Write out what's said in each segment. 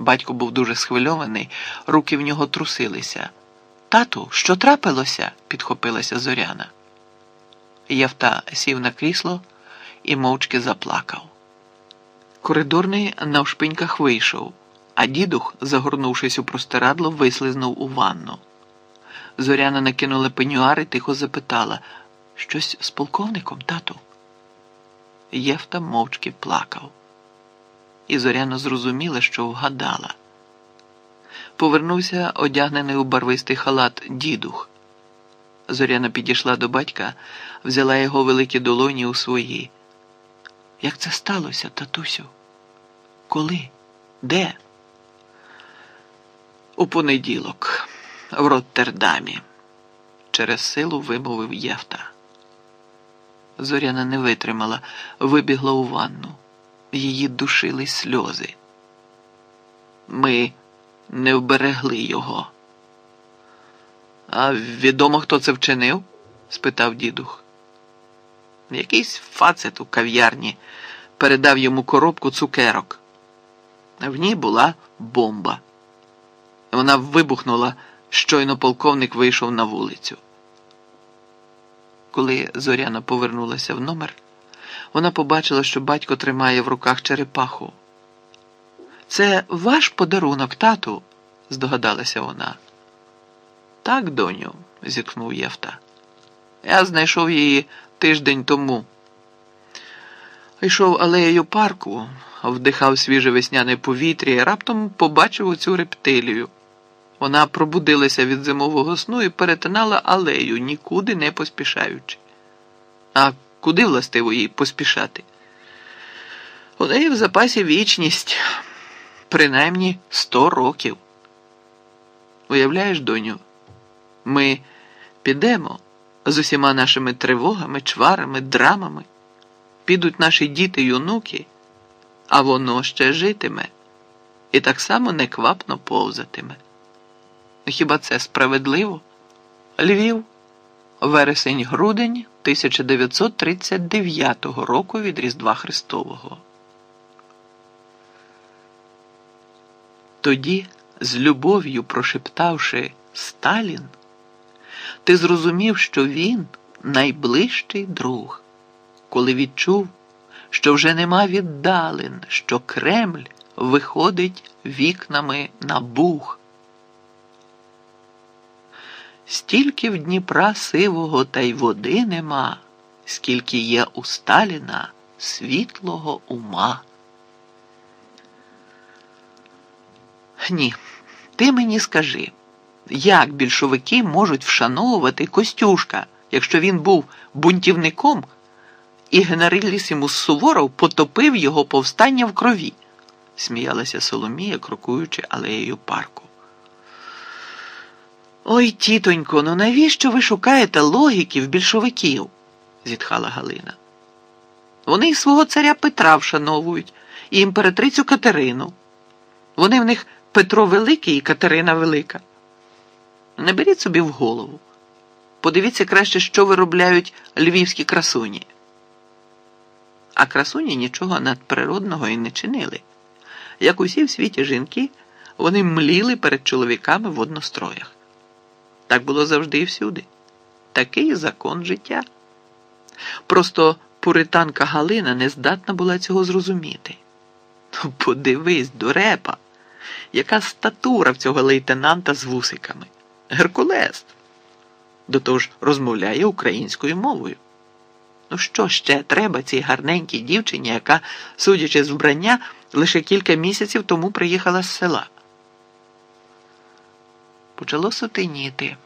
Батько був дуже схвильований, руки в нього трусилися. Тату, що трапилося? підхопилася Зоряна. Євта сів на крісло і мовчки заплакав. Коридорний навшпиньках вийшов, а дідух, загорнувшись у простирадло, вислизнув у ванну. Зоряна накинула пенюар і тихо запитала щось з полковником, тату? Євта мовчки плакав. І Зоряна зрозуміла, що вгадала. Повернувся одягнений у барвистий халат дідух. Зоряна підійшла до батька, взяла його великі долоні у свої. Як це сталося, татусю? Коли? Де? У понеділок, в Роттердамі, через силу вимовив Євта. Зоряна не витримала, вибігла у ванну. Її душили сльози. Ми не вберегли його. А відомо, хто це вчинив? спитав дідух. Якийсь фацет у кав'ярні передав йому коробку цукерок. В ній була бомба. Вона вибухнула, щойно полковник вийшов на вулицю. Коли Зоряна повернулася в номер, вона побачила, що батько тримає в руках черепаху. Це ваш подарунок, тату, здогадалася вона. Так, доню, зітхнув Євта. Я знайшов її тиждень тому. Йшов алеєю парку, вдихав свіже весняне повітря і раптом побачив оцю рептилію. Вона пробудилася від зимового сну і перетинала алею, нікуди не поспішаючи. А куди властиво їй поспішати? У неї в запасі вічність, принаймні сто років. Уявляєш, доню, ми підемо з усіма нашими тривогами, чварами, драмами, підуть наші діти й онуки, а воно ще житиме і так само неквапно повзатиме. Хіба це справедливо? Львів, вересень-грудень 1939 року від Різдва Христового. Тоді, з любов'ю прошептавши Сталін, ти зрозумів, що він найближчий друг, коли відчув, що вже нема віддалин, що Кремль виходить вікнами на Буг. Стільки в Дніпра сивого та й води нема, скільки є у Сталіна світлого ума. Ні, ти мені скажи, як більшовики можуть вшановувати Костюшка, якщо він був бунтівником, і генералісімус Суворов потопив його повстання в крові, сміялася Соломія, крокуючи алеєю парку. Ой, тітонько, ну навіщо ви шукаєте логіки в більшовиків? зітхала Галина. Вони й свого царя Петра вшановують і імператрицю Катерину. Вони в них Петро Великий і Катерина Велика. Не беріть собі в голову. Подивіться краще, що виробляють львівські красуні. А красуні нічого надприродного і не чинили. Як усі в світі жінки, вони мліли перед чоловіками в одностроях. Так було завжди і всюди. Такий закон життя. Просто пуританка Галина не здатна була цього зрозуміти. Ну, подивись, дурепа, яка статура в цього лейтенанта з вусиками. Геркулес. До того ж розмовляє українською мовою. Ну, що ще треба цій гарненькій дівчині, яка, судячи з вбрання, лише кілька місяців тому приїхала з села. Почало сутеніти.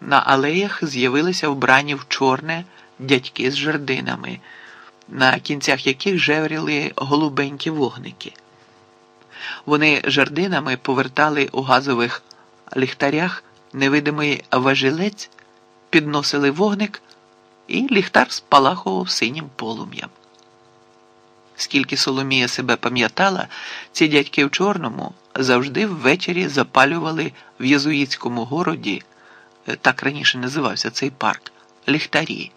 На алеях з'явилися вбрані в чорне дядьки з жердинами, на кінцях яких жевріли голубенькі вогники. Вони жердинами повертали у газових ліхтарях невидимий важілець, підносили вогник, і ліхтар спалахував синім полум'ям. Скільки Соломія себе пам'ятала, ці дядьки в чорному завжди ввечері запалювали в єзуїтському городі, так раніше називався цей парк, ліхтарі.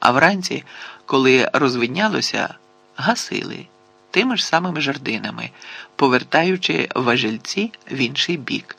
А вранці, коли розвиднялося, гасили тими ж самими жердинами, повертаючи важельці в інший бік.